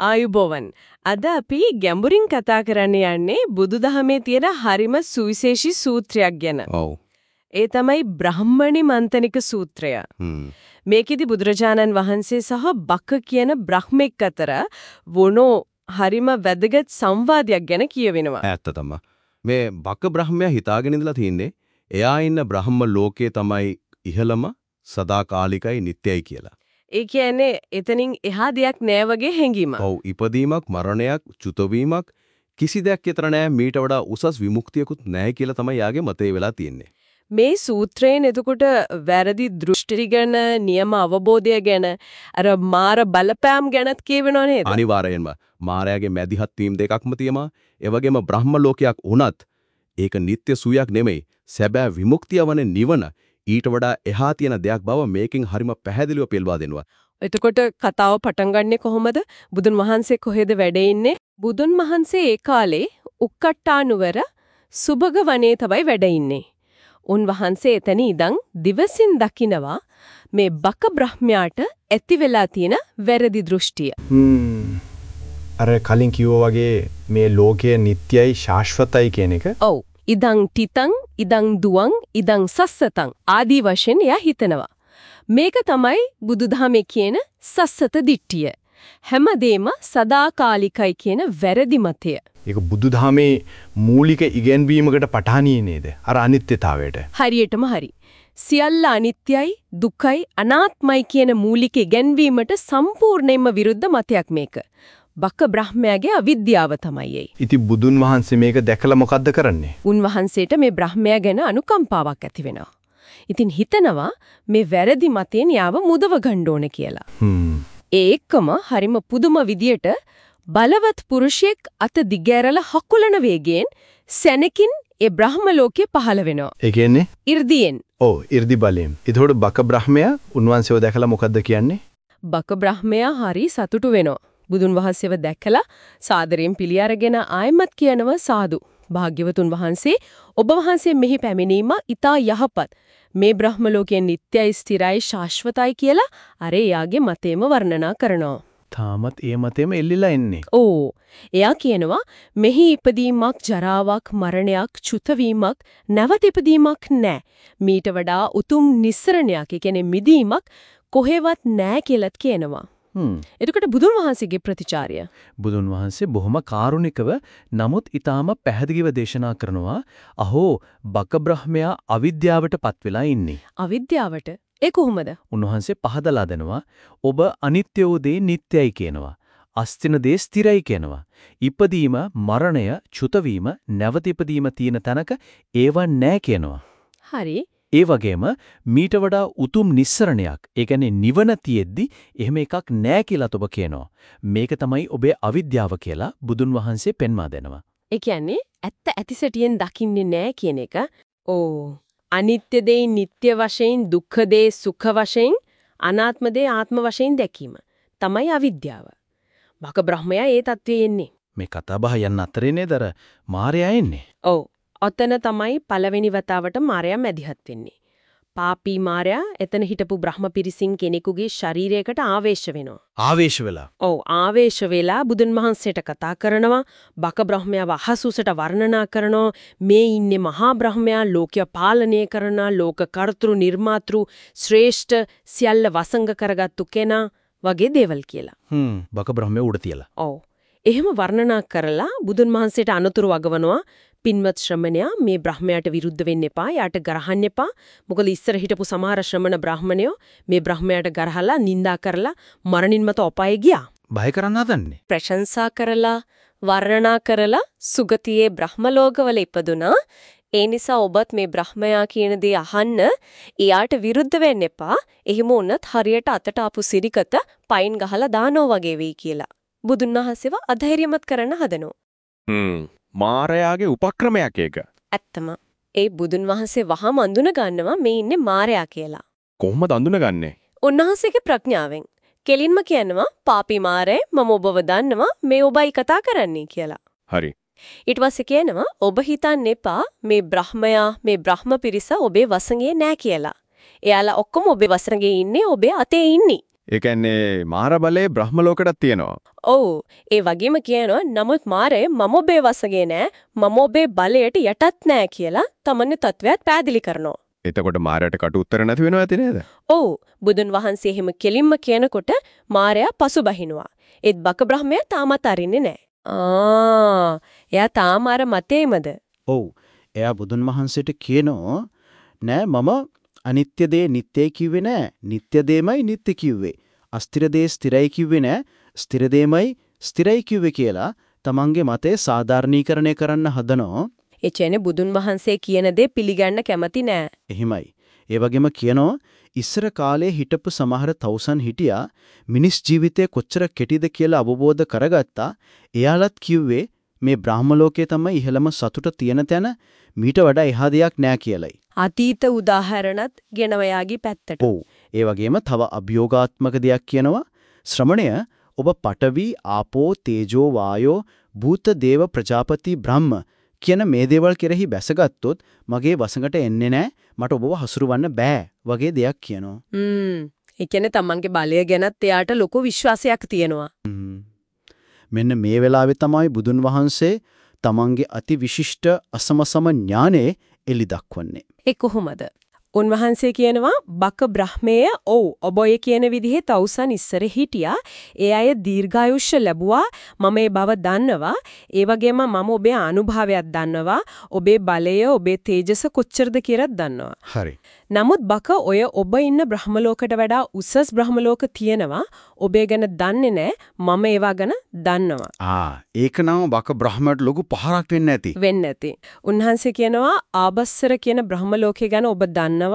ආයුබෝවන්. අද අපි ගැඹුරින් කතා කරන්න යන්නේ බුදුදහමේ තියෙන හරිම සුවිශේෂී සූත්‍රයක් ගැන. ඔව්. ඒ තමයි බ්‍රාහ්මණි මන්තනික සූත්‍රය. මේකෙදි බුදුරජාණන් වහන්සේ සහ බක කියන බ්‍රහ්මෙක් අතර වුණෝ හරිම වැදගත් සංවාදයක් ගැන කියවෙනවා. ඇත්ත තමයි. මේ බක බ්‍රහ්මයා හිතාගෙන ඉඳලා තින්නේ එයා ඉන්න බ්‍රහ්ම ලෝකයේ තමයි ඉහළම සදාකාලිකයි නිට්ටයයි කියලා. ඒ කියන්නේ එතනින් එහා දෙයක් නෑ වගේ හැඟීමක්. ඔව් ඉපදීමක් මරණයක් චුතවීමක් කිසි දෙයක් විතර නෑ මීට වඩා උසස් විමුක්තියකුත් නෑ කියලා තමයි යාගේ මතය වෙලා තියෙන්නේ. මේ සූත්‍රයෙන් එතකොට වැරදි දෘෂ්ටි ගැන නියම අවබෝධය ගැන අර මාර බලපෑම් ගැනත් කියවෙනව නේද? අනිවාර්යයෙන්ම මායාගේ මැදිහත් වීම දෙකක්ම තියෙනවා. ඒ වගේම බ්‍රහ්ම ලෝකයක් වුණත් ඒක නিত্য සුවයක් නෙමෙයි. සැබෑ විමුක්තිය වන නිවන ඊට වඩා එහා තියෙන දෙයක් බව මේකෙන් හරිම පැහැදිලිව පෙළවා දෙනවා. එතකොට කතාව පටන් ගන්නෙ කොහොමද? බුදුන් වහන්සේ කොහෙද වැඩ ඉන්නේ? බුදුන් වහන්සේ ඒ කාලේ උක්කට්ටානුවර සුභග වනයේ තමයි වැඩ ඉන්නේ. උන්වහන්සේ එතන ඉඳන් දිවසින් දකිනවා මේ බක බ්‍රහ්මයාට ඇති වෙලා තියෙන වැරදි දෘෂ්ටිය. හ්ම්. අර කලින් කිව්වා වගේ මේ ලෝකය නිට්ටයයි ශාශ්වතයි කියන එක ඔව්. ඉදං තිතං ඉදං දුවං ඉදං සස්සතං ආදී වශයෙන් එයා හිතනවා. මේක තමයි බුදුදහමේ කියන සස්සත දිට්ඨිය. හැමදේම සදාකාලිකයි කියන වැරදි මතය. ඒක බුදුදහමේ මූලික ඉගැන්වීමකට පටහනියේ නේද? අර අනිත්‍යතාවයට. හරියටම හරි. සියල්ල අනිත්‍යයි, දුක්ඛයි, අනාත්මයි කියන මූලික ඉගැන්වීමට සම්පූර්ණයෙන්ම විරුද්ධ මතයක් මේක. බක බ්‍රහ්මයාගේ අවිද්‍යාව තමයි ඒ. ඉතින් බුදුන් වහන්සේ මේක දැකලා මොකද්ද කරන්නේ? උන්වහන්සේට මේ බ්‍රහ්මයා ගැන අනුකම්පාවක් ඇති වෙනවා. ඉතින් හිතනවා මේ වැරදි මතයෙන් යාව මුදව ගන්න ඕනේ කියලා. ඒ එක්කම හරිම පුදුම විදියට බලවත් පුරුෂයෙක් අත දිගෑරලා හකුලන වේගයෙන් සැනකින් ඒ බ්‍රහ්ම ලෝකේ පහළ වෙනවා. ඒ කියන්නේ 이르දියෙන්. ඔව් 이르දි බලයෙන්. ඒතකොට බක බ්‍රහ්මයා උන්වංශයව දැකලා මොකද්ද කියන්නේ? බක බ්‍රහ්මයා හරි සතුටු වෙනවා. බුදුන් වහන්සේව දැකලා සාදරයෙන් පිළි අරගෙන ආයමත් කියනවා සාදු. භාග්‍යවතුන් වහන්සේ ඔබ වහන්සේ මෙහි පැමිණීම ඊතා යහපත්. මේ බ්‍රහ්ම ලෝකයේ නිට්ටයයි ස්ථිරයි ශාශ්වතයි කියලා අර එයාගේ මතේම වර්ණනා කරනවා. තාමත් ඒ මතෙම එල්ලිලා ඉන්නේ. ඕ එයා කියනවා මෙහි ඉපදීමක් ජරාවක් මරණයක් චුතවීමක් නැවත ඉපදීමක් නැහැ. මීට වඩා උතුම් නිස්සරණයක් ඒ කියන්නේ මිදීමක් කොහෙවත් නැහැ කියලාත් කියනවා. එතකොට බුදුන් වහන්සේගේ ප්‍රතිචාරය බුදුන් වහන්සේ බොහොම කාරුණිකව නමුත් ඊටාම පැහැදිලිව දේශනා කරනවා අහෝ බක බ්‍රහ්මයා අවිද්‍යාවටපත් වෙලා ඉන්නේ. අවිද්‍යාවට ඒ කොහොමද? උන්වහන්සේ පහදලා දෙනවා ඔබ අනිත්‍ය වූ දේ නිට්ටයයි කියනවා. අස්තින දේ ස්ථිරයි කියනවා. ඉපදීම, මරණය, චුතවීම, නැවත ඉපදීම තියෙන තැනක ඒව නැහැ කියනවා. හරි. ඒ වගේම මීට වඩා උතුම් නිස්සරණයක්, ඒ කියන්නේ නිවන තියෙද්දි එහෙම එකක් නැහැ කියලාත් ඔබ කියනවා. මේක තමයි ඔබේ අවිද්‍යාව කියලා බුදුන් වහන්සේ පෙන්වා දෙනවා. ඒ කියන්නේ ඇත්ත ඇතිසැටියෙන් දකින්නේ නැහැ කියන එක. ඕ අනිත්‍ය දේ නিত্য වශයෙන්, දුක්ඛ දේ සුඛ වශයෙන්, අනාත්ම දේ ආත්ම වශයෙන් දැකීම තමයි අවිද්‍යාව. බක බ්‍රහ්මයා ඒ தത്വයේ එන්නේ. මේ කතාබහ යන්න අතරේ නේදර මායя එන්නේ. ඔව්. ඔතන තමයි පළවෙනි වතාවට මාර්යා මැදිහත් වෙන්නේ. පාපී මාර්යා එතන හිටපු බ්‍රහ්ම පිරිසින් කෙනෙකුගේ ශරීරයකට ආවේශ වෙනවා. ආවේශ වෙලා. ඔව් ආවේශ වෙලා බුදුන් වහන්සේට කතා කරනවා බක බ්‍රහ්මයාව අහසුසට වර්ණනා කරනවා මේ ඉන්නේ මහා බ්‍රහ්මයා ලෝකය පාලනය කරන ලෝක කර්තෘ නිර්මාතෘ ශ්‍රේෂ්ඨ සියල්ල වසංග කරගත්තු කෙනා වගේ දේවල් කියලා. හ්ම් බක බ්‍රහ්මයා උඩ තියලා. ඔව්. එහෙම වර්ණනා කරලා බුදුන් වහන්සේට අනුතුරු වගවනවා පින්වත් ශ්‍රමණයා මේ බ්‍රහ්මයාට විරුද්ධ වෙන්න එපා. යාට ගරහන්න එපා. මොකද ඉස්සර හිටපු සමහර ශ්‍රමණ බ්‍රාහමණයෝ මේ බ්‍රහ්මයාට ගරහලා නිඳා කරලා මරණින් මත අපායේ ගියා. බය කරන්න හදන්නේ. ප්‍රශංසා කරලා වර්ණනා කරලා සුගතියේ බ්‍රහ්ම ලෝකවල ඉපදුනා. ඒ නිසා ඔබත් මේ බ්‍රහ්මයා කියන දේ අහන්න එයාට විරුද්ධ වෙන්න එපා. එහෙම වුණත් හරියට අතට ආපු සිරිකත පයින් ගහලා දානෝ වගේ වෙයි කියලා. බුදුන් වහන්සේව අධෛර්යමත් කරන්න හදනෝ. හ්ම් මාරයාගේ උපක්‍රමයක් ඒක. ඇත්තම ඒ බුදුන් වහන්සේ වහම අඳුන ගන්නවා මේ ඉන්නේ මාරයා කියලා. කොහොමද අඳුනගන්නේ? උන්වහන්සේගේ ප්‍රඥාවෙන්. කෙලින්ම කියනවා පාපී මාරේ මම ඔබව දන්නවා මේ ඔබයි කතා කරන්නේ කියලා. හරි. ඊට පස්සේ කියනවා ඔබ හිතන්න එපා මේ බ්‍රහ්මයා මේ බ්‍රහ්ම පිරිස ඔබේ වසඟේ නෑ කියලා. එයාලා ඔක්කොම ඔබේ වසඟේ ඉන්නේ ඔබේ අතේ ඉන්නේ. ඒ කියන්නේ මාර බලේ බ්‍රහ්ම ලෝකෙටත් තියෙනවා. ඔව් ඒ වගේම කියනවා නමුත් මාරේ මම ඔබේ වසගේ නෑ මම ඔබේ බලයට යටත් නෑ කියලා තමන්ගේ තත්වයක් පැහැදිලි කරනවා. එතකොට මාරයට කට උත්තර නැති වෙනවා ඇති නේද? ඔව් බුදුන් වහන්සේ එහෙම කෙලින්ම කියනකොට මාරයා පසුබහිනවා. ඒත් බක බ්‍රහ්මයා තාමත් අරින්නේ නෑ. ආ එයා තාම අර මතේමද? ඔව්. එයා බුදුන් වහන්සේට කියනෝ නෑ මම අනිත්‍ය දේ නිට්ටයයි කිව්වේ නෑ. නිට්ටය දේමයි නිට්ටය කිව්වේ. අස්තිර දේ ස්ථිරයි කිව්වේ නෑ. ස්ථිර දේමයි ස්ථිරයි කිව්වේ කියලා තමන්ගේ මතය සාධාරණීකරණය කරන්න හදනෝ. ඒ කියන්නේ බුදුන් වහන්සේ කියන දේ පිළිගන්න කැමති නෑ. එහෙමයි. ඒ වගේම කියනෝ ඉස්සර කාලේ හිටපු සමහර තවුසන් හිටියා මිනිස් ජීවිතය කොච්චර කෙටිද කියලා අවබෝධ කරගත්තා. එයාලත් කිව්වේ මේ බ්‍රාහ්ම ලෝකයේ තමයි ඉහළම සතුට තියෙන තැන මීට වඩා එහා දෙයක් නෑ කියලයි. අතීත උදාහරණත් ගෙනවයාගේ පැත්තට. ඔව්. ඒ වගේම තව අභියෝගාත්මක දෙයක් කියනවා ශ්‍රමණය ඔබ පඨවි ආපෝ තේජෝ වායෝ භූත දේව ප්‍රජාපති බ්‍රහ්ම කියන මේ දේවල් කෙරෙහි බැසගත්තොත් මගේ වසඟට එන්නේ නැහැ මට ඔබව හසුරවන්න බෑ වගේ දෙයක් කියනවා. හ්ම්. ඒ කියන්නේ තමන්ගේ බලය ගැනත් එයාට ලොකු විශ්වාසයක් තියෙනවා. මෙන්න මේ වෙලාවේ තමයි බුදුන් වහන්සේ තමන්ගේ අති විශිෂ්ට අසමසම ඥානෙ එලි දක්වන්නේ. ඒ කොහොමද? උන්වහන්සේ කියනවා බක බ්‍රහ්මේය ඔව් ඔබ ඔය කියන විදිහේ තවුසන් ඉස්සර හිටියා ඒ අය දීර්ඝායුෂ ලැබුවා මම ඒ බව දන්නවා ඒ වගේම මම ඔබේ අනුභවයක් දන්නවා ඔබේ බලය ඔබේ තේජස කොච්චරද කියලාත් දන්නවා හරි. නමුත් බක ඔය ඔබ ඉන්න බ්‍රහ්ම ලෝකයට වඩා උසස් බ්‍රහ්ම ලෝක තියෙනවා ඔබේ ගැන දන්නේ නැහැ මම ඒවා ගැන දන්නවා ආ ඒක නම් බක බ්‍රහ්මයට ලොකු පහරක් වෙන්න ඇති. වෙන්න ඇති. උන්වහන්සේ කියනවා ආබස්සර කියන බ්‍රහ්ම ලෝකය ගැන ඔබ දන්නවා.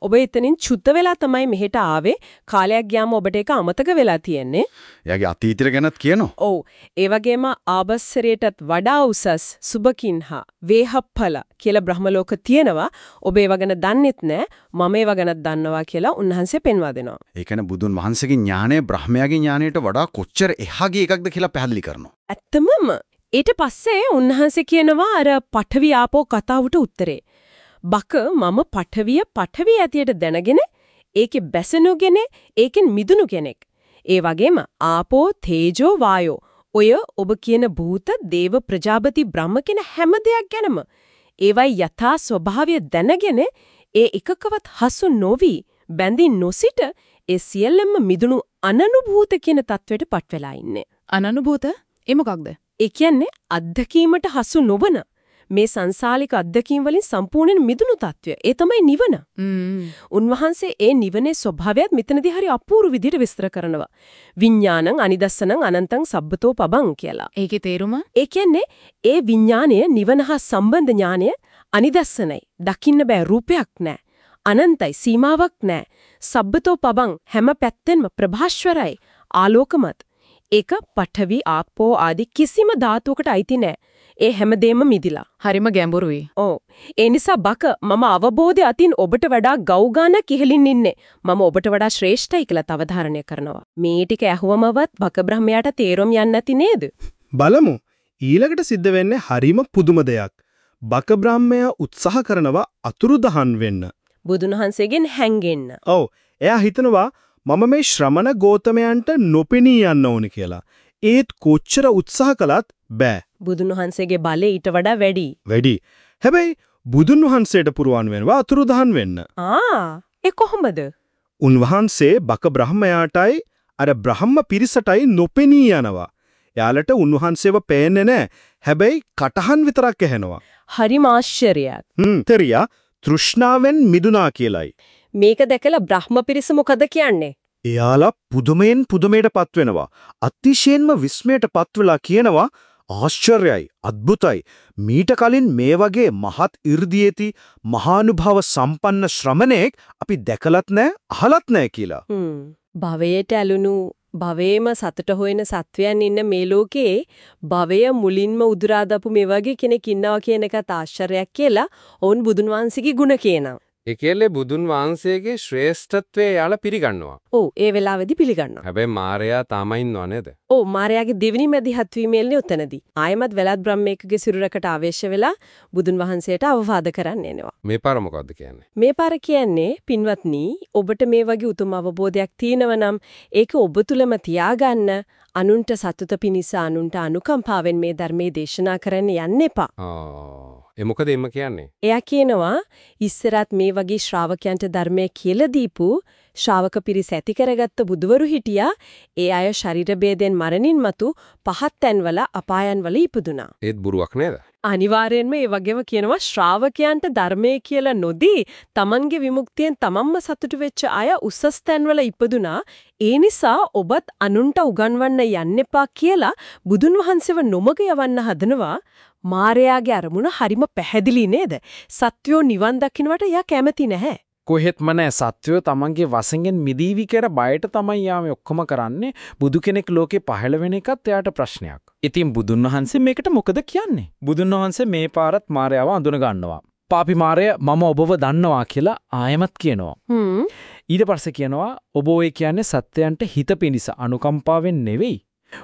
ඔබ එතනින් චුත වෙලා තමයි මෙහෙට ආවේ. කාලයක් ගියාම ඔබට ඒක අමතක වෙලා තියෙන්නේ. එයාගේ අතීතය ගැනත් කියනවා. ඔව්. ඒ වගේම ආබස්සරයටත් වඩා උසස් සුබකින්හා වේහප්පල කියලා බ්‍රහ්ම ලෝක තියෙනවා. ඔබ ඒව ගැන දන්නෙත් නැහැ. මම ඒව ගැනත් දන්නවා කියලා උන්වහන්සේ පෙන්වා දෙනවා. ඒ කියන්නේ බුදුන් වහන්සේගේ ඥානය බ්‍රහ්මයාගේ ඥානයට වඩා කොච්චර එහාගේ එකක්ද කියලා පැහැදිලි කරනවා. ඇත්තමම ඊට පස්සේ උන්වහන්සේ කියනවා අර පඨවි ආපෝ කතාවට උත්තරේ. බක මම පඨවිය පඨවිය ඇතියට දැනගෙන ඒකේ බැසෙනුගෙන ඒකෙන් මිදුණු කෙනෙක්. ඒ වගේම ආපෝ තේජෝ වායෝ ඔය ඔබ කියන භූත දේව ප්‍රජාපති බ්‍රහ්ම කියන හැම දෙයක් ගැනම ඒවයි යථා ස්වභාවය දැනගෙන ඒ එකකවත් හසු නොවි බැඳී නොසිට ඒ සියල්ලම මිදුණු අනනුභූත කියන தത്വෙට පත් වෙලා ඉන්නේ. අනනුභූත? ඒ මොකක්ද? ඒ කියන්නේ අත්දැකීමට හසු නොවන මේ සංසාලික අද්දකීම් වලින් සම්පූර්ණයෙන් මිදුණු తত্ত্বය. ඒ තමයි නිවන. උන්වහන්සේ ඒ නිවනේ ස්වභාවයත් මෙතනදී හරි අපූර්ව විදිහට විස්තර කරනවා. විඥානං අනිදස්සනං අනන්තං සබ්බතෝ පබං කියලා. ඒකේ තේරුම? ඒ කියන්නේ ඒ විඥානය නිවන හා සම්බන්ධ ඥානය අනිදස්සනයි. දකින්න බෑ රූපයක් නෑ. අනන්තයි සීමාවක් නෑ. සබ්බතෝ පබං හැම පැත්තෙන්ම ප්‍රභාස්වරයි. ආලෝකමත් ඒක පඨවි ආපෝ ආදී කිසිම ධාතුවකට අයිති නෑ. ඒ හැමදේම මිදිලා. හරිම ගැඹුරුයි. ඔව්. ඒ නිසා බක මම අවබෝධය අතින් ඔබට වඩා ගෞගානක් ඉහළින් ඉන්නේ. මම ඔබට වඩා ශ්‍රේෂ්ඨයි කියලා තවධාරණය කරනවා. මේ ටික ඇහුවමවත් බක බ්‍රහ්මයාට තේරුම් යන්නේ නැති නේද? බලමු. ඊළඟට සිද්ධ වෙන්නේ හරිම පුදුම දෙයක්. බක බ්‍රහ්මයා උත්සාහ කරනවා අතුරුදහන් වෙන්න. බුදුන් වහන්සේගෙන් හැංගෙන්න. ඔව්. එයා හිතනවා මම මේ ශ්‍රමණ ගෝතමයන්ට නොපෙනී යන්න ඕනි කියලා. ඒත් කොච්චර උත්සාහ කළත් බෑ. බුදුන් වහන්සේගේ බලය ඊට වඩා වැඩි. වැඩි. හැබැයි බුදුන් වහන්සේට පුරුවන් වෙනවා අතුරුදහන් වෙන්න. ආ ඒ කොහොමද? උන්වහන්සේ බක බ්‍රහ්මයාටයි අර බ්‍රහ්ම පිරිසටයි නොපෙනී යනවා. එයාලට උන්වහන්සේව පේන්නේ නැහැ. හැබැයි කටහන් විතරක් ඇහෙනවා. හරිම ආශ්චර්යයක්. හ්ම්. තෙරියා තෘෂ්ණාවෙන් මිදුනා කියලයි. මේක දැකලා බ්‍රහ්ම පිරිස මොකද කියන්නේ? එයාලා පුදුමයෙන් පුදුමයට පත්වෙනවා. අතිශයින්ම විස්මයට පත්වලා කියනවා ආශ්චර්යයි අద్భుතයි මීට කලින් මේ වගේ මහත් 이르දීති මහානුභාව සම්පන්න ශ්‍රමණෙක් අපි දැකලත් නැහැ අහලත් නැහැ කියලා. භවයට ඇලුණු භවයේම සතුට හොයන සත්වයන් ඉන්න මේ ලෝකයේ භවය මුලින්ම උදුරා දපු මේ වගේ කෙනෙක් ඉන්නවා කියන එකත් ආශ්චර්යයක් කියලා ඔවුන් බුදුන් වහන්සේගේ ගුණ කියනවා. එකෙල්ලේ බුදුන් වහන්සේගේ ශ්‍රේෂ්ඨත්වය යාලා පිළිගන්නවා. ඔව් ඒ වෙලාවේදී පිළිගන්නවා. හැබැයි මාරයා තාමයි ඉන්නව නේද? ඔව් මාර්යාගේ දෙවෙනි මැදිහත් වීමෙල්නේ උතනදී. ආයමත් වෙලත් බ්‍රහ්මේකගේ සිරුරකට ආවේශ වෙලා බුදුන් වහන්සේට අවවාද කරන්න එනවා. මේ පාර මොකද්ද කියන්නේ? මේ පාර කියන්නේ පින්වත්නි ඔබට මේ වගේ උතුම් අවබෝධයක් තියෙනව නම් ඒක ඔබ තුලම තියාගන්න අනුන්ට සතුට පිණිස අනුන්ට අනුකම්පාවෙන් මේ ධර්මයේ දේශනා කරන්න යන්න එපා. ආ ඒ මොකද එම කියන්නේ? එයා කියනවා ඉස්සරත් මේ වගේ ශ්‍රාවකයන්ට ධර්මය කියලා දීපු ශ්‍රාවක පිරිස ඇති කරගත්ත බුදවරු හිටියා ඒ අය ශරීර ભેදෙන් මරණින් මතු පහත් තැන්වල අපායන්වල ඉපදුනා. ඒත් බොරුවක් නේද? අනිවාර්යෙන්ම ඒ වගේම කියනවා ශ්‍රාවකයන්ට ධර්මයේ කියලා නොදී තමන්ගේ විමුක්තියෙන් තමන්ම සතුටු වෙච්ච අය උසස් තැන්වල ඉපදුනා ඒ නිසා ඔබත් අනුන්ට උගන්වන්න යන්න එපා කියලා බුදුන් වහන්සේව නොමග යවන්න හදනවා මාරයාගේ අරමුණ හරිම පැහැදිලි නේද සත්වෝ නිවන් දකින්නට යා කැමති නැහැ කොහෙත්ම නෑ සත්වයෝ තමන්ගේ වසඟෙන් මිදීවි කර බයට තමයි යාම ඔක්කොම කරන්නේ බුදු කෙනෙක් ලෝකේ පහළ වෙන එකත් එයාට ප්‍රශ්නයක්. ඉතින් බුදුන් වහන්සේ මේකට මොකද කියන්නේ? බුදුන් වහන්සේ මේ පාරත් මායාව අඳුන ගන්නවා. පාපි මාරය මම ඔබව දන්නවා කියලා ආයමත් කියනවා. හ්ම් ඊට පස්සේ කියනවා ඔබ ඔය කියන්නේ සත්‍යයන්ට හිත පිනිස අනුකම්පාවෙන් නෙවෙයි.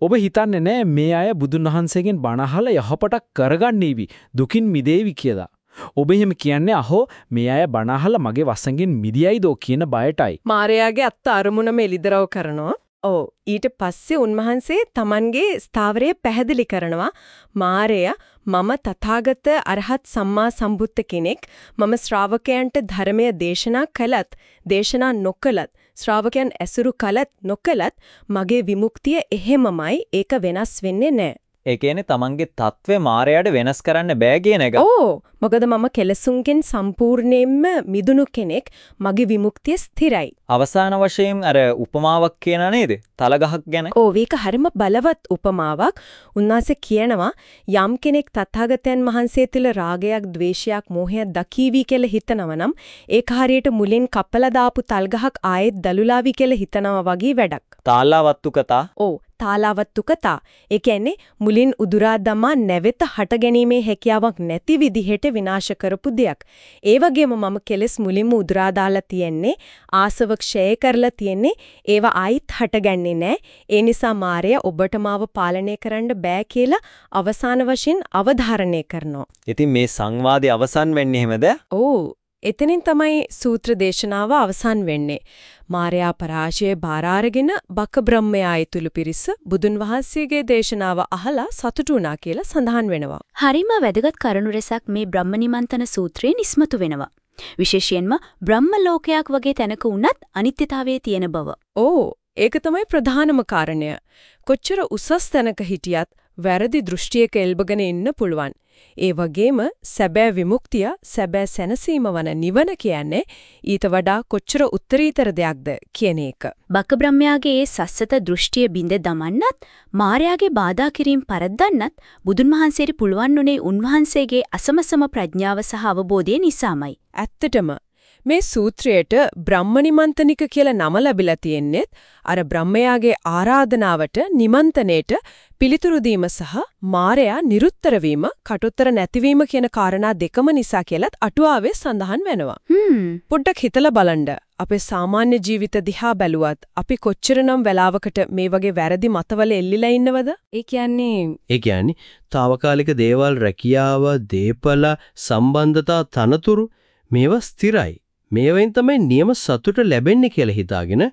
ඔබ හිතන්නේ නෑ මේ අය බුදුන් වහන්සේගෙන් බණ අහලා යහපතක් කරගන්නේවි දුකින් මිදේවි කියලා. ඔබ එහෙම කියන්නේ අහෝ මේ අය බණ අහලා මගේ වසඟෙන් මිදියයිදෝ කියන බයටයි. මාරයාගේ අත්ත අරමුණම එලිදරව් කරනවා ඔව් ඊට පස්සේ උන්වහන්සේ Tamanගේ ස්ථාවරය පැහැදිලි කරනවා මාරයා මම තථාගත අරහත් සම්මා සම්බුද්ධ කෙනෙක් මම ශ්‍රාවකයන්ට ධර්මය දේශනා කළත් දේශනා නොකළත් ශ්‍රාවකයන් ඇසුරු කළත් නොකළත් මගේ විමුක්තිය එහෙමමයි ඒක වෙනස් වෙන්නේ නැහැ ඒ කියන්නේ තමන්ගේ తත්වේ මායයට වෙනස් කරන්න බෑ කියන එක. ඕ මොකද මම කෙලසුන්ගෙන් සම්පූර්ණයෙන්ම මිදුණු කෙනෙක් මගේ විමුක්තිය ස්ථිරයි. අවසාන වශයෙන් අර උපමාවක් කියන නේද? තලගහක් ගැන. ඕ මේක හරිම බලවත් උපමාවක්. උන්වහන්සේ කියනවා යම් කෙනෙක් තථාගතයන් වහන්සේ තුළ රාගයක්, ద్వේෂයක්, මෝහයක් දකීවි කියලා හිතනවා නම් ඒක හරියට මුලින් කපලා දාපු තල්ගහක් ආයෙත් දලුලාවි කියලා හිතනවා වගේ වැඩක්. තාලාවත්තු කතා. ඕ තාලාවත්තු කතා. ඒ කියන්නේ මුලින් උදුරා දමා නැවෙත හට ගැනීමේ හැකියාවක් නැති විදිහට විනාශ කරපු දෙයක්. ඒ වගේම මම කෙලස් මුලින්ම උදුරා දාලා තියෙන්නේ ආසව ක්ෂය කරලා තියෙන්නේ ඒවා ආයිත් හටගන්නේ නැහැ. ඒ නිසා මායя ඔබට මාව පාලනය කරන්න බෑ කියලා අවසාන වශයෙන් අවධාරණය කරනවා. ඉතින් මේ සංවාදයේ අවසන් වෙන්නේ එහෙමද? ඕ එතනින් තමයි සූත්‍ර දේශනාව අවසන් වෙන්නේ. මාර්යා පරාජය බාර අරගෙන බක බ්‍රහ්මයා ඇතුළු පිරිස බුදුන් වහන්සේගේ දේශනාව අහලා සතුටු වුණා කියලා සඳහන් වෙනවා. හරිම වැදගත් කරුණු රැසක් මේ බ්‍රහ්මනිමන්තන සූත්‍රයෙන් ඉස්මතු වෙනවා. විශේෂයෙන්ම බ්‍රහ්ම ලෝකයක් වගේ තැනක වුණත් අනිත්‍යතාවයේ තියෙන බව. ඕ ඒක තමයි ප්‍රධානම කාරණය. කොච්චර උසස් තැනක හිටියත් වැරදි දෘෂ්ටියක එල්බගෙන ඉන්න පුළුවන්. ඒ වගේම සැබෑ විමුක්තිය සැබෑ සැනසීම වන නිවන කියන්නේ ඊට වඩා කොච්චර උත්තරීතර දෙයක්ද කියන එක. බක බ්‍රහ්මයාගේ ඒ සස්සත දෘෂ්ටිය බින්ද දමන්නත් මායාගේ බාධා කිරීම පරද්දන්නත් බුදුන් වහන්සේට පුළුවන් උනේ උන්වහන්සේගේ අසමසම ප්‍රඥාව සහ අවබෝධය නිසාමයි. ඇත්තටම මේ සූත්‍රයට බ්‍රහ්මනිමන්තනික කියලා නම ලැබිලා තියෙන්නේ අර බ්‍රහ්මයාගේ ආරාධනාවට නිමන්තනේට පිළිතුරු දීම සහ මායя නිරුත්තර වීම කටුතර නැතිවීම කියන කාරණා දෙකම නිසා කියලත් අටුවාවේ සඳහන් වෙනවා. හ්ම් පොඩ්ඩක් හිතලා බලන්න. අපේ සාමාන්‍ය ජීවිත දිහා බැලුවත් අපි කොච්චරනම් වෙලාවකට මේ වගේ වැරදි මතවල එල්ලිලා ඉන්නවද? ඒ කියන්නේ ඒ කියන්නේ తాවකාලික දේවල් රැකියාව, දීපල, සම්බන්ධතා තනතුරු මේවා ස්ථිරයි. මේවෙන් තමයි නියම සතුට ලැබෙන්නේ කියලා හිතාගෙන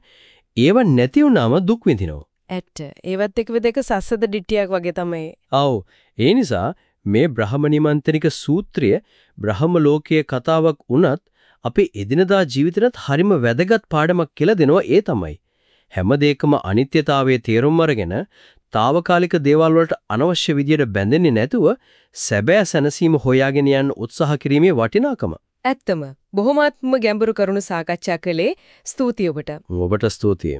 ඒව නැති වුනම දුක් විඳිනවා. ඇත්ත. ඒවත් එක්ක දෙක සස්සද ඩිටියක් වගේ තමයි. ආව් ඒ නිසා මේ බ්‍රහ්මනිමන්ත්‍රනික සූත්‍රය බ්‍රහ්ම ලෝකයේ කතාවක් වුණත් අපේ එදිනදා ජීවිතේට හරිම වැදගත් පාඩමක් කියලා දෙනවා ඒ තමයි. හැම දෙයකම අනිත්‍යතාවයේ තේරුම් අරගෙන తాවකාලික දේවල් වලට අනවශ්‍ය විදියට බැඳෙන්නේ නැතුව සැබෑ සැනසීම හොයාගෙන යන්න උත්සාහ කිරීමේ වටිනාකම. ඇත්තම බොහොමත්ම ගැඹුරු කරුණු සාකච්ඡා කළේ ස්තුතියි ඔබට. ඔබට ස්තුතියි.